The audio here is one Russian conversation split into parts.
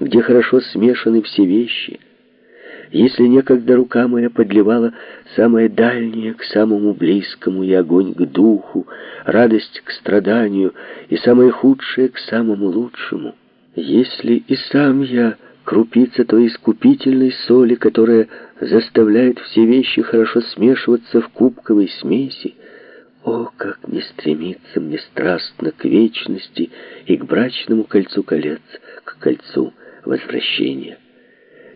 где хорошо смешаны все вещи. Если некогда рука моя подливала самое дальнее к самому близкому и огонь к духу, радость к страданию и самое худшее к самому лучшему, если и сам я крупица той искупительной соли, которая заставляет все вещи хорошо смешиваться в кубковой смеси, о, как не стремиться мне страстно к вечности и к брачному кольцу колец, к кольцу возвращения.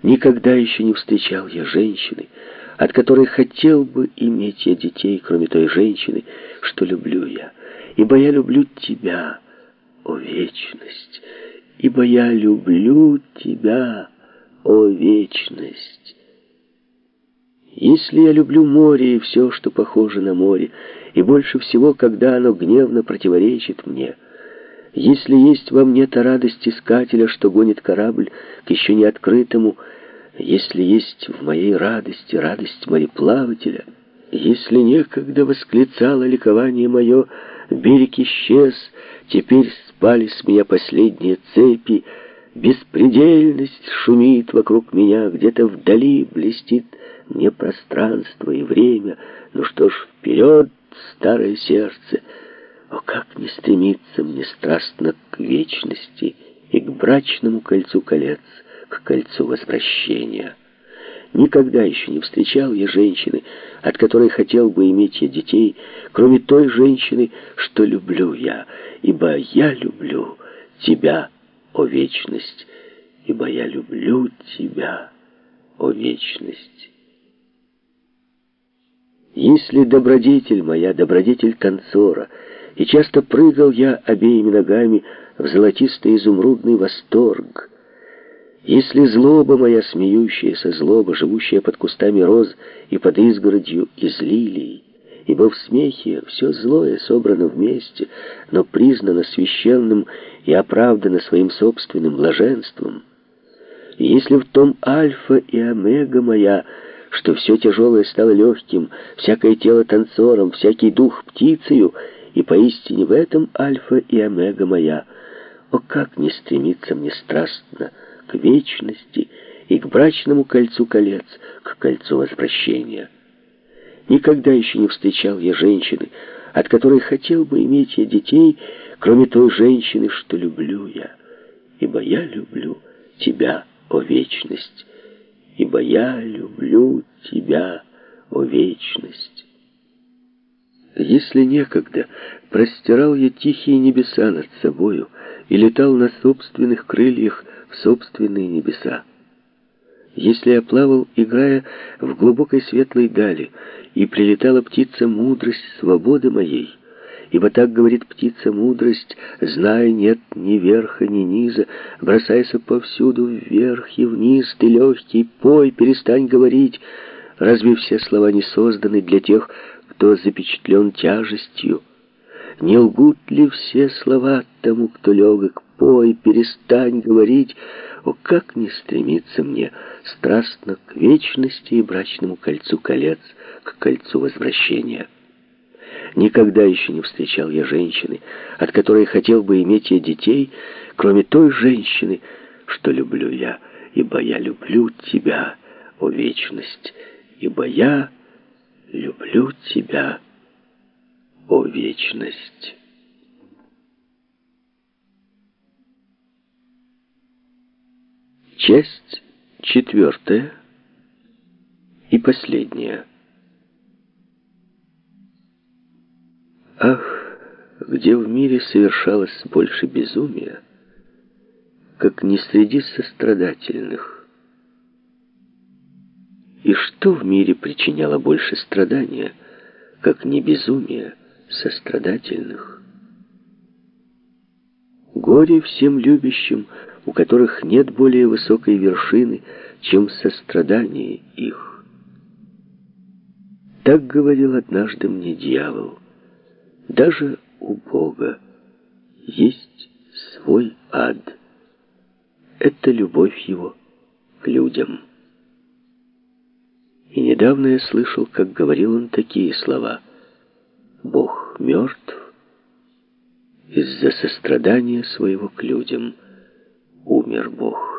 Никогда еще не встречал я женщины, от которой хотел бы иметь я детей, кроме той женщины, что люблю я. Ибо я люблю тебя, о вечность, ибо я люблю тебя, о вечность. Если я люблю море и все, что похоже на море, и больше всего, когда оно гневно противоречит мне, если есть во мне та радость искателя, что гонит корабль к еще не открытому, если есть в моей радости радость мореплавателя, если некогда восклицало ликование мое, берег исчез, теперь спали с меня последние цепи, беспредельность шумит вокруг меня, где-то вдали блестит мне пространство и время. Ну что ж, вперед, старое сердце! О, как не стремиться мне страстно к вечности и к брачному кольцу колец, к кольцу возвращения! Никогда еще не встречал я женщины, от которой хотел бы иметь я детей, кроме той женщины, что люблю я, ибо я люблю тебя, о вечность, ибо я люблю тебя, о вечность. Если добродетель моя, добродетель танцора, и часто прыгал я обеими ногами в золотистый изумрудный восторг, если злоба моя, смеющаяся злоба, живущая под кустами роз и под изгородью из лилий, ибо в смехе все злое собрано вместе, но признано священным и оправдано своим собственным блаженством, если в том альфа и омега моя — что все тяжелое стало легким, всякое тело танцором, всякий дух птицею, и поистине в этом альфа и омега моя. О, как не стремиться мне страстно к вечности и к брачному кольцу колец, к кольцу возвращения. Никогда еще не встречал я женщины, от которой хотел бы иметь я детей, кроме той женщины, что люблю я, ибо я люблю тебя, о вечность, ибо я люблю тебя, о вечность. Если некогда простирал я тихие небеса над собою и летал на собственных крыльях в собственные небеса, если я плавал, играя в глубокой светлой дали, и прилетала птица мудрость свободы моей, Ибо так говорит птица мудрость, зная нет ни верха, ни низа, бросайся повсюду вверх и вниз, ты легкий, пой, перестань говорить. Разве все слова не созданы для тех, кто запечатлен тяжестью? Не лгут ли все слова тому, кто легок? Пой, перестань говорить. О, как не стремиться мне страстно к вечности и брачному кольцу колец, к кольцу возвращения. Никогда еще не встречал я женщины, от которой хотел бы иметь я детей, кроме той женщины, что люблю я, ибо я люблю тебя, о вечность, ибо я люблю тебя, о вечность. Часть четвертая и последняя. Ах, где в мире совершалось больше безумия, как не среди сострадательных. И что в мире причиняло больше страдания, как не безумие сострадательных? Горе всем любящим, у которых нет более высокой вершины, чем сострадание их. Так говорил однажды мне дьявол. Даже у Бога есть свой ад. Это любовь его к людям. И недавно я слышал, как говорил он такие слова. Бог мертв из-за сострадания своего к людям. Умер Бог.